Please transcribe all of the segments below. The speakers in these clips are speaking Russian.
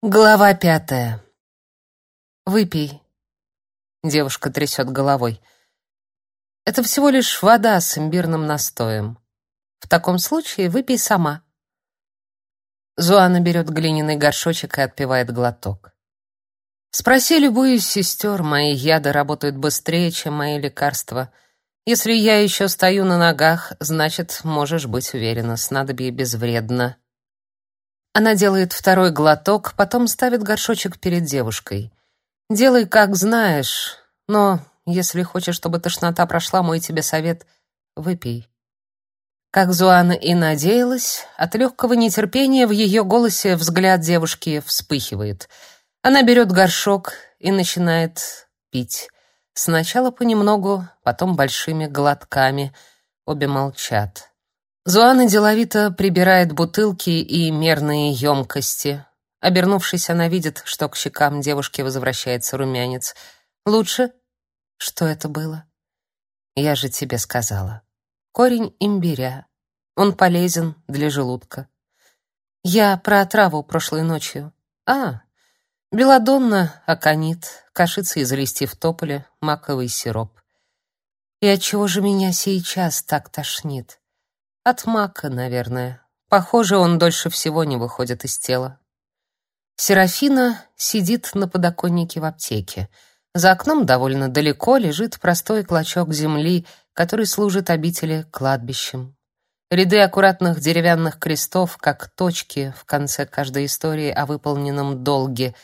Глава пятая. Выпей. Девушка трясет головой. Это всего лишь вода с имбирным настоем. В таком случае выпей сама. Зуана берет глиняный горшочек и отпивает глоток. Спроси любую из сестер, мои яды работают быстрее, чем мои лекарства. Если я еще стою на ногах, значит, можешь быть уверена, снадобье безвредно. Она делает второй глоток, потом ставит горшочек перед девушкой. Делай, как знаешь, но если хочешь, чтобы тошнота прошла, мой тебе совет — выпей. Как Зуана и надеялась, от легкого нетерпения в ее голосе взгляд девушки вспыхивает. Она берет горшок и начинает пить. Сначала понемногу, потом большими глотками. Обе молчат. Зуана деловито прибирает бутылки и мерные емкости. Обернувшись, она видит, что к щекам девушки возвращается румянец. «Лучше?» «Что это было?» «Я же тебе сказала. Корень имбиря. Он полезен для желудка». «Я про отраву прошлой ночью». «А, белладонна, аконит, кашица из листьев тополя, маковый сироп». «И отчего же меня сейчас так тошнит?» От мака, наверное. Похоже, он дольше всего не выходит из тела. Серафина сидит на подоконнике в аптеке. За окном довольно далеко лежит простой клочок земли, который служит обители кладбищем. Ряды аккуратных деревянных крестов, как точки в конце каждой истории о выполненном долге.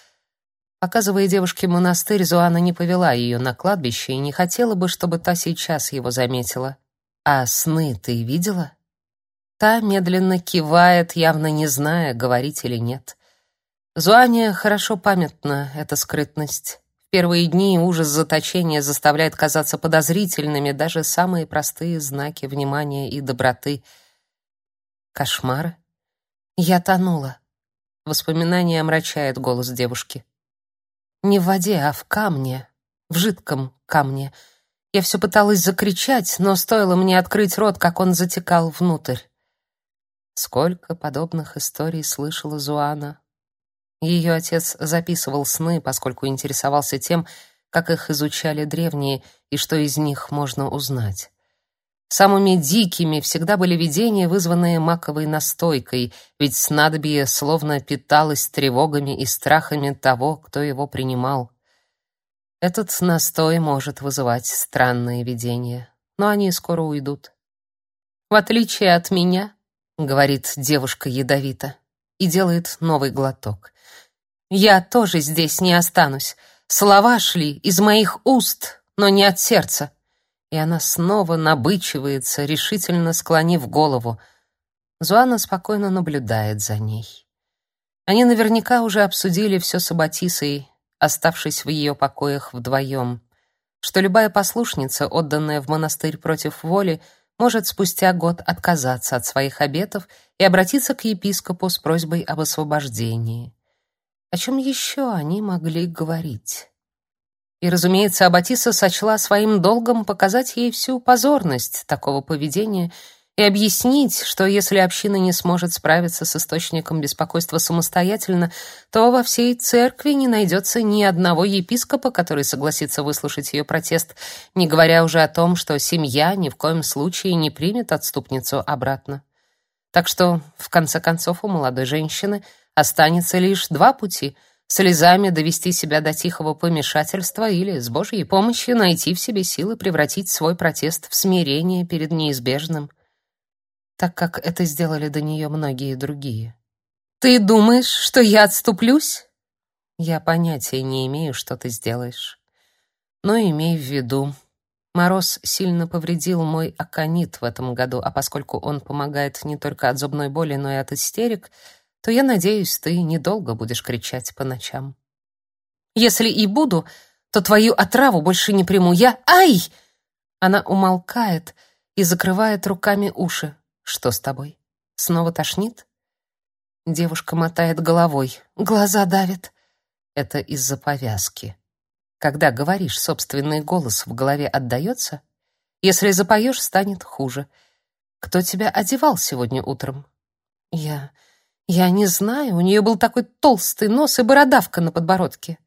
Показывая девушке монастырь, Зуана не повела ее на кладбище и не хотела бы, чтобы та сейчас его заметила. «А сны ты видела?» Та медленно кивает, явно не зная, говорить или нет. Зуане хорошо памятна эта скрытность. В первые дни ужас заточения заставляет казаться подозрительными даже самые простые знаки внимания и доброты. Кошмары? Я тонула. Воспоминание омрачает голос девушки. Не в воде, а в камне, в жидком камне. Я все пыталась закричать, но стоило мне открыть рот, как он затекал внутрь. Сколько подобных историй слышала Зуана. Ее отец записывал сны, поскольку интересовался тем, как их изучали древние и что из них можно узнать. Самыми дикими всегда были видения, вызванные маковой настойкой, ведь снадобье словно питалось тревогами и страхами того, кто его принимал. Этот настой может вызывать странные видения, но они скоро уйдут. В отличие от меня, говорит девушка ядовито и делает новый глоток. Я тоже здесь не останусь. Слова шли из моих уст, но не от сердца. И она снова набычивается, решительно склонив голову. Зуана спокойно наблюдает за ней. Они наверняка уже обсудили все с Аббатисой, оставшись в ее покоях вдвоем, что любая послушница, отданная в монастырь против воли, может спустя год отказаться от своих обетов и обратиться к епископу с просьбой об освобождении. О чем еще они могли говорить? И, разумеется, Аббатиса сочла своим долгом показать ей всю позорность такого поведения и объяснить, что если община не сможет справиться с источником беспокойства самостоятельно, то во всей церкви не найдется ни одного епископа, который согласится выслушать ее протест, не говоря уже о том, что семья ни в коем случае не примет отступницу обратно. Так что, в конце концов, у молодой женщины останется лишь два пути — слезами довести себя до тихого помешательства или, с Божьей помощью, найти в себе силы превратить свой протест в смирение перед неизбежным — так как это сделали до нее многие другие. «Ты думаешь, что я отступлюсь?» «Я понятия не имею, что ты сделаешь. Но имей в виду, мороз сильно повредил мой аконит в этом году, а поскольку он помогает не только от зубной боли, но и от истерик, то я надеюсь, ты недолго будешь кричать по ночам. Если и буду, то твою отраву больше не приму. Я... Ай!» Она умолкает и закрывает руками уши. Что с тобой? Снова тошнит? Девушка мотает головой. Глаза давят. Это из-за повязки. Когда говоришь, собственный голос в голове отдаётся. Если запоешь, станет хуже. Кто тебя одевал сегодня утром? Я... Я не знаю, у нее был такой толстый нос и бородавка на подбородке.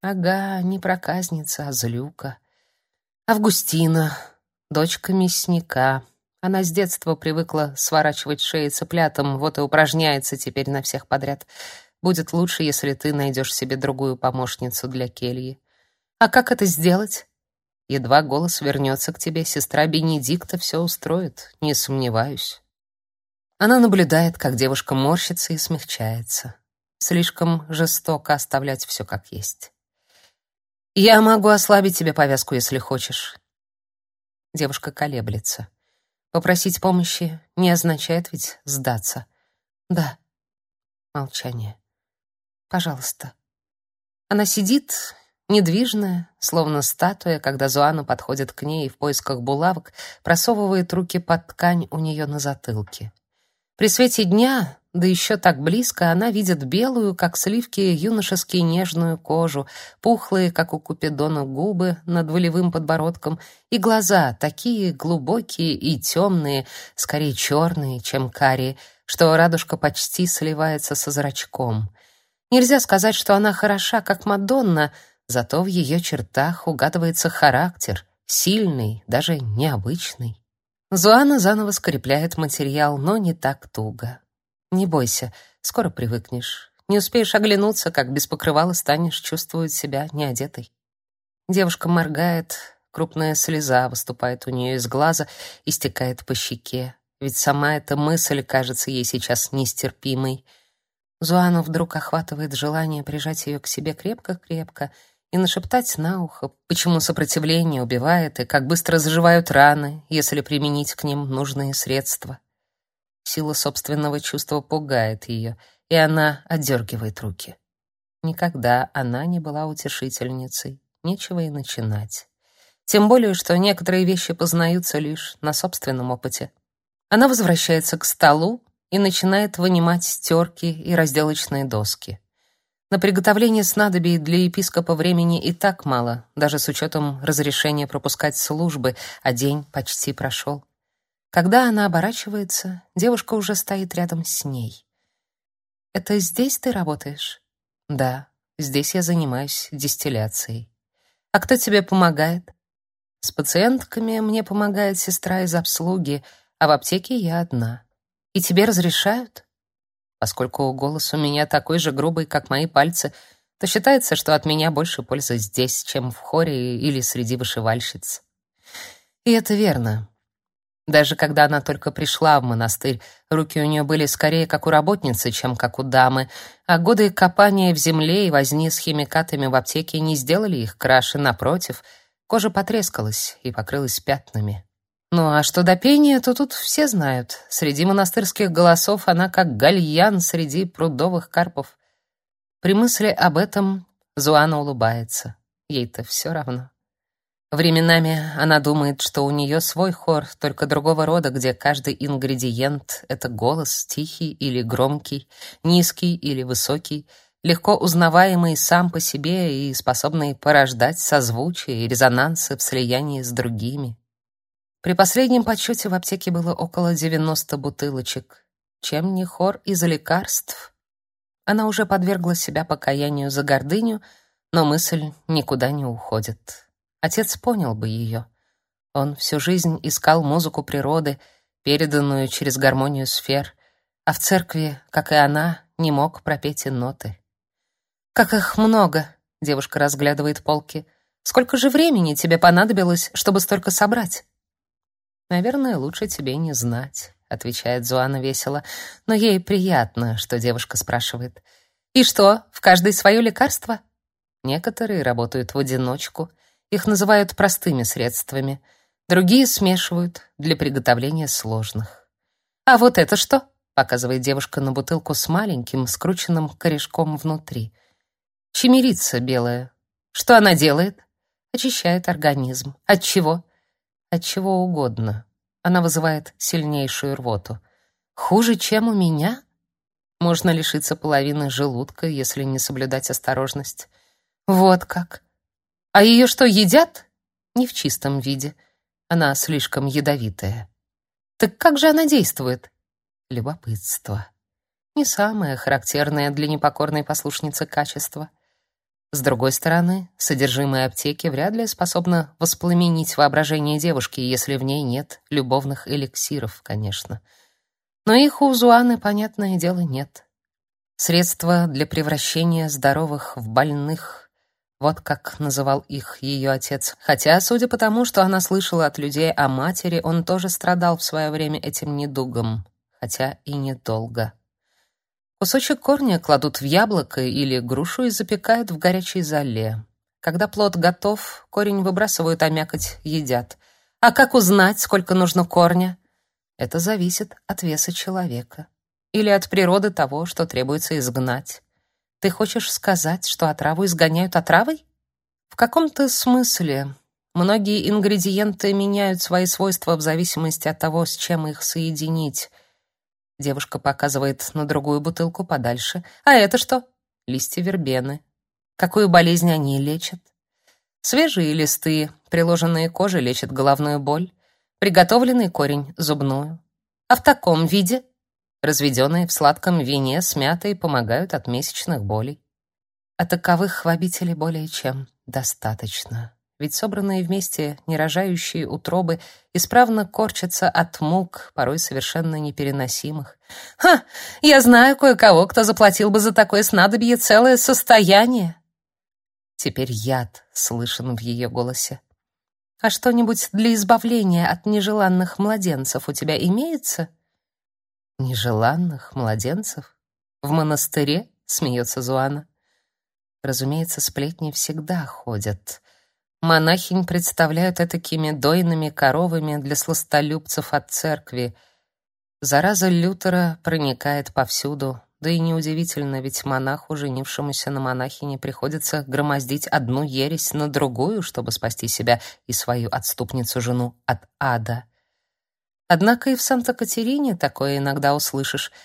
Ага, не проказница, а злюка. Августина, дочка мясника. Она с детства привыкла сворачивать шеи цыплятам, вот и упражняется теперь на всех подряд. Будет лучше, если ты найдешь себе другую помощницу для кельи. А как это сделать? Едва голос вернется к тебе, сестра Бенедикта все устроит, не сомневаюсь. Она наблюдает, как девушка морщится и смягчается. Слишком жестоко оставлять все как есть. Я могу ослабить тебе повязку, если хочешь. Девушка колеблется. Попросить помощи не означает ведь сдаться. Да. Молчание. Пожалуйста. Она сидит, недвижная, словно статуя, когда Зуана подходит к ней и в поисках булавок просовывает руки под ткань у нее на затылке. При свете дня, да еще так близко, она видит белую, как сливки, юношески нежную кожу, пухлые, как у Купидона, губы над волевым подбородком и глаза, такие глубокие и темные, скорее черные, чем карие, что радужка почти сливается со зрачком. Нельзя сказать, что она хороша, как Мадонна, зато в ее чертах угадывается характер, сильный, даже необычный. Зуана заново скрепляет материал, но не так туго. Не бойся, скоро привыкнешь. Не успеешь оглянуться, как без покрывала станешь чувствовать себя неодетой. Девушка моргает, крупная слеза выступает у нее из глаза и стекает по щеке. Ведь сама эта мысль кажется ей сейчас нестерпимой. Зуану вдруг охватывает желание прижать ее к себе крепко-крепко и нашептать на ухо, почему сопротивление убивает и как быстро заживают раны, если применить к ним нужные средства. Сила собственного чувства пугает ее, и она отдергивает руки. Никогда она не была утешительницей, нечего и начинать. Тем более, что некоторые вещи познаются лишь на собственном опыте. Она возвращается к столу и начинает вынимать стерки и разделочные доски. На приготовление снадобий для епископа времени и так мало, даже с учетом разрешения пропускать службы, а день почти прошел. Когда она оборачивается, девушка уже стоит рядом с ней. «Это здесь ты работаешь?» «Да, здесь я занимаюсь дистилляцией». «А кто тебе помогает?» «С пациентками мне помогает сестра из обслуги, а в аптеке я одна». «И тебе разрешают?» Поскольку голос у меня такой же грубый, как мои пальцы, то считается, что от меня больше пользы здесь, чем в хоре или среди вышивальщиц. И это верно. Даже когда она только пришла в монастырь, руки у нее были скорее как у работницы, чем как у дамы, а годы копания в земле и возни с химикатами в аптеке не сделали их краше, напротив, кожа потрескалась и покрылась пятнами. Ну а что до пения, то тут все знают. Среди монастырских голосов она как гальян среди прудовых карпов. При мысли об этом Зуана улыбается. Ей-то все равно. Временами она думает, что у нее свой хор, только другого рода, где каждый ингредиент — это голос, тихий или громкий, низкий или высокий, легко узнаваемый сам по себе и способный порождать созвучие и резонансы в слиянии с другими. При последнем подсчете в аптеке было около 90 бутылочек. Чем не хор из лекарств? Она уже подвергла себя покаянию за гордыню, но мысль никуда не уходит. Отец понял бы ее. Он всю жизнь искал музыку природы, переданную через гармонию сфер, а в церкви, как и она, не мог пропеть и ноты. «Как их много!» — девушка разглядывает полки. «Сколько же времени тебе понадобилось, чтобы столько собрать?» Наверное, лучше тебе не знать, отвечает Зуана весело, но ей приятно, что девушка спрашивает. И что, в каждой свое лекарство? Некоторые работают в одиночку, их называют простыми средствами, другие смешивают для приготовления сложных. А вот это что? показывает девушка на бутылку с маленьким скрученным корешком внутри. Чимерица белая. Что она делает? Очищает организм. От чего? От чего угодно. Она вызывает сильнейшую рвоту. Хуже, чем у меня? Можно лишиться половины желудка, если не соблюдать осторожность. Вот как. А ее что, едят? Не в чистом виде. Она слишком ядовитая. Так как же она действует? Любопытство. Не самое характерное для непокорной послушницы качество. С другой стороны, содержимое аптеки вряд ли способно воспламенить воображение девушки, если в ней нет любовных эликсиров, конечно. Но их у Зуаны, понятное дело, нет. Средства для превращения здоровых в больных. Вот как называл их ее отец. Хотя, судя по тому, что она слышала от людей о матери, он тоже страдал в свое время этим недугом, хотя и недолго. Кусочек корня кладут в яблоко или грушу и запекают в горячей золе. Когда плод готов, корень выбрасывают, а мякоть едят. А как узнать, сколько нужно корня? Это зависит от веса человека или от природы того, что требуется изгнать. Ты хочешь сказать, что отраву изгоняют отравой? В каком-то смысле многие ингредиенты меняют свои свойства в зависимости от того, с чем их соединить. Девушка показывает на другую бутылку подальше. А это что? Листья вербены. Какую болезнь они лечат? Свежие листы, приложенные коже, лечат головную боль. Приготовленный корень — зубную. А в таком виде разведенные в сладком вине с мятой помогают от месячных болей. А таковых в обители более чем достаточно ведь собранные вместе нерожающие утробы исправно корчатся от мук, порой совершенно непереносимых. «Ха! Я знаю кое-кого, кто заплатил бы за такое снадобье целое состояние!» Теперь яд слышен в ее голосе. «А что-нибудь для избавления от нежеланных младенцев у тебя имеется?» «Нежеланных младенцев? В монастыре?» — смеется Зуана. Разумеется, сплетни всегда ходят. Монахинь представляют такими дойными коровами для сластолюбцев от церкви. Зараза Лютера проникает повсюду, да и неудивительно, ведь монаху, женившемуся на монахине, приходится громоздить одну ересь на другую, чтобы спасти себя и свою отступницу-жену от ада. Однако и в Санта-Катерине такое иногда услышишь —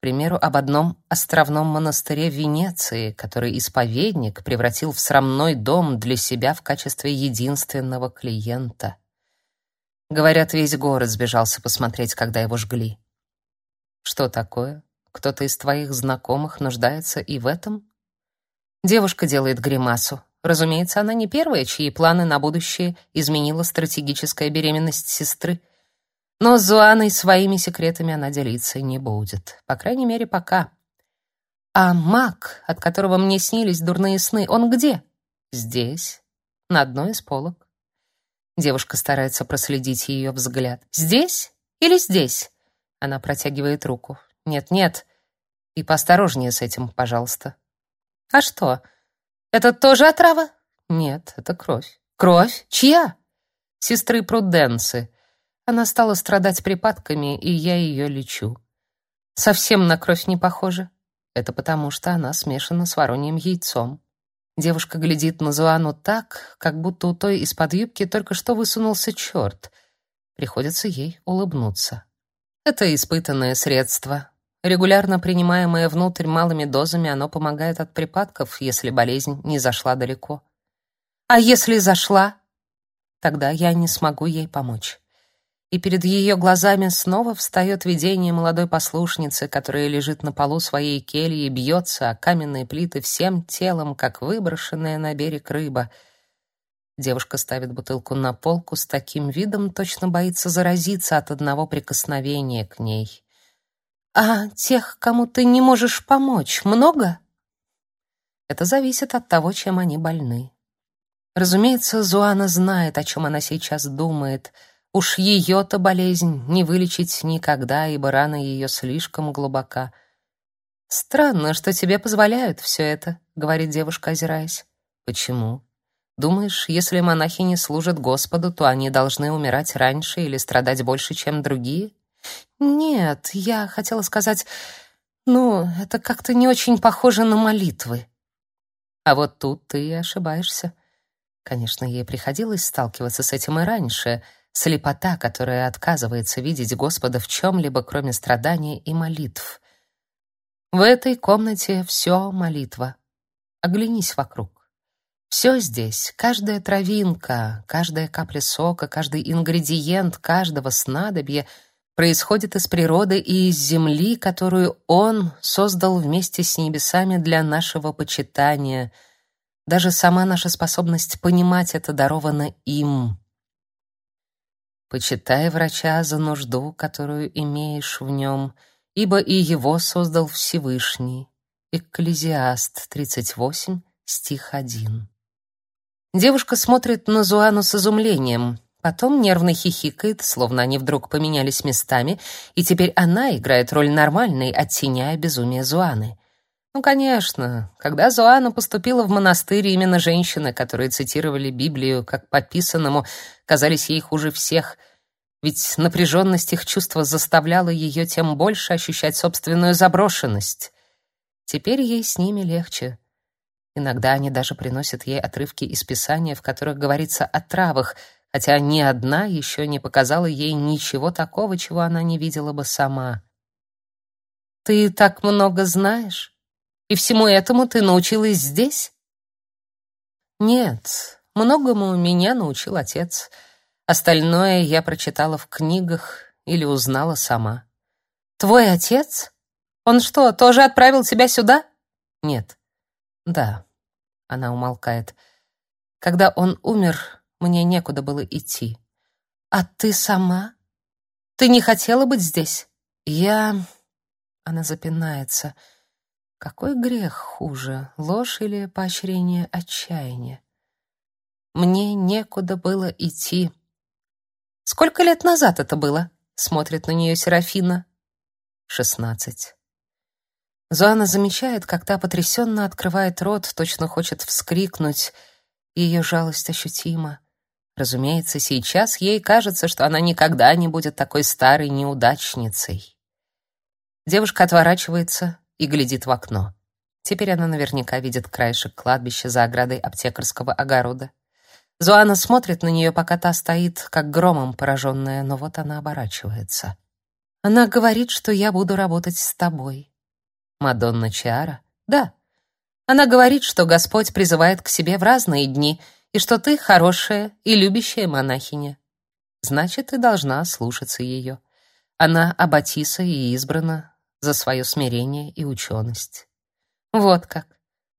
примеру, об одном островном монастыре Венеции, который исповедник превратил в срамной дом для себя в качестве единственного клиента. Говорят, весь город сбежался посмотреть, когда его жгли. Что такое? Кто-то из твоих знакомых нуждается и в этом? Девушка делает гримасу. Разумеется, она не первая, чьи планы на будущее изменила стратегическая беременность сестры. Но с Зуаной своими секретами она делиться не будет. По крайней мере, пока. А маг, от которого мне снились дурные сны, он где? Здесь, на одной из полок. Девушка старается проследить ее взгляд. Здесь или здесь? Она протягивает руку. Нет, нет. И поосторожнее с этим, пожалуйста. А что? Это тоже отрава? Нет, это кровь. Кровь? Чья? Сестры Пруденции. Она стала страдать припадками, и я ее лечу. Совсем на кровь не похоже. Это потому, что она смешана с вороньим яйцом. Девушка глядит на Зуану так, как будто у той из-под юбки только что высунулся черт. Приходится ей улыбнуться. Это испытанное средство. Регулярно принимаемое внутрь малыми дозами, оно помогает от припадков, если болезнь не зашла далеко. А если зашла, тогда я не смогу ей помочь и перед ее глазами снова встает видение молодой послушницы, которая лежит на полу своей кельи и бьется о каменные плиты всем телом, как выброшенная на берег рыба. Девушка ставит бутылку на полку с таким видом, точно боится заразиться от одного прикосновения к ней. «А тех, кому ты не можешь помочь, много?» Это зависит от того, чем они больны. Разумеется, Зуана знает, о чем она сейчас думает — Уж ее-то болезнь не вылечить никогда, ибо рана ее слишком глубока. Странно, что тебе позволяют все это, говорит девушка, озираясь. Почему? Думаешь, если монахи не служат Господу, то они должны умирать раньше или страдать больше, чем другие? Нет, я хотела сказать, ну, это как-то не очень похоже на молитвы. А вот тут ты ошибаешься. Конечно, ей приходилось сталкиваться с этим и раньше — слепота, которая отказывается видеть Господа в чем-либо, кроме страдания и молитв. В этой комнате все молитва. Оглянись вокруг. Все здесь, каждая травинка, каждая капля сока, каждый ингредиент каждого снадобья происходит из природы и из земли, которую Он создал вместе с небесами для нашего почитания. Даже сама наша способность понимать это дарована им. Почитай врача за нужду, которую имеешь в нем, ибо и его создал Всевышний. Экклезиаст 38, стих 1. Девушка смотрит на Зуану с изумлением. Потом нервно хихикает, словно они вдруг поменялись местами, и теперь она играет роль нормальной, оттеняя безумие Зуаны. Ну, конечно, когда Зуана поступила в монастырь, именно женщины, которые цитировали Библию как пописанному, казались ей хуже всех, ведь напряженность их чувства заставляла ее тем больше ощущать собственную заброшенность. Теперь ей с ними легче. Иногда они даже приносят ей отрывки из Писания, в которых говорится о травах — хотя ни одна еще не показала ей ничего такого, чего она не видела бы сама. «Ты так много знаешь? И всему этому ты научилась здесь?» «Нет, многому меня научил отец. Остальное я прочитала в книгах или узнала сама». «Твой отец? Он что, тоже отправил тебя сюда?» «Нет». «Да». Она умолкает. «Когда он умер, мне некуда было идти. А ты сама? Ты не хотела быть здесь? Я... Она запинается. Какой грех хуже, ложь или поощрение отчаяния? Мне некуда было идти. Сколько лет назад это было? Смотрит на нее Серафина. Шестнадцать. Зоана замечает, как та потрясенно открывает рот, точно хочет вскрикнуть. Ее жалость ощутима. Разумеется, сейчас ей кажется, что она никогда не будет такой старой неудачницей. Девушка отворачивается и глядит в окно. Теперь она наверняка видит краешек кладбища за оградой аптекарского огорода. Зоана смотрит на нее, пока та стоит, как громом пораженная, но вот она оборачивается. Она говорит, что я буду работать с тобой. Мадонна Чиара? Да. Она говорит, что Господь призывает к себе в разные дни — и что ты хорошая и любящая монахиня. Значит, ты должна слушаться ее. Она аббатиса и избрана за свое смирение и ученость. Вот как.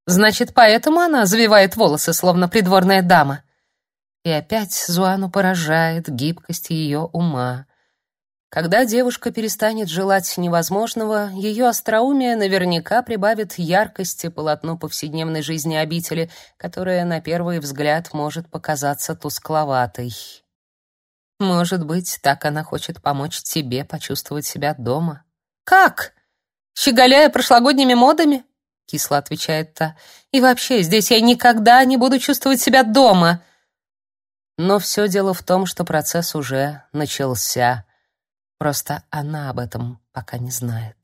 Значит, поэтому она завивает волосы, словно придворная дама. И опять Зуану поражает гибкость ее ума. Когда девушка перестанет желать невозможного, ее остроумие наверняка прибавит яркости полотну повседневной жизни обители, которая на первый взгляд может показаться тускловатой. Может быть, так она хочет помочь тебе почувствовать себя дома. Как? Щеголяя прошлогодними модами? кисло отвечает та. И вообще, здесь я никогда не буду чувствовать себя дома. Но все дело в том, что процесс уже начался. Просто она об этом пока не знает.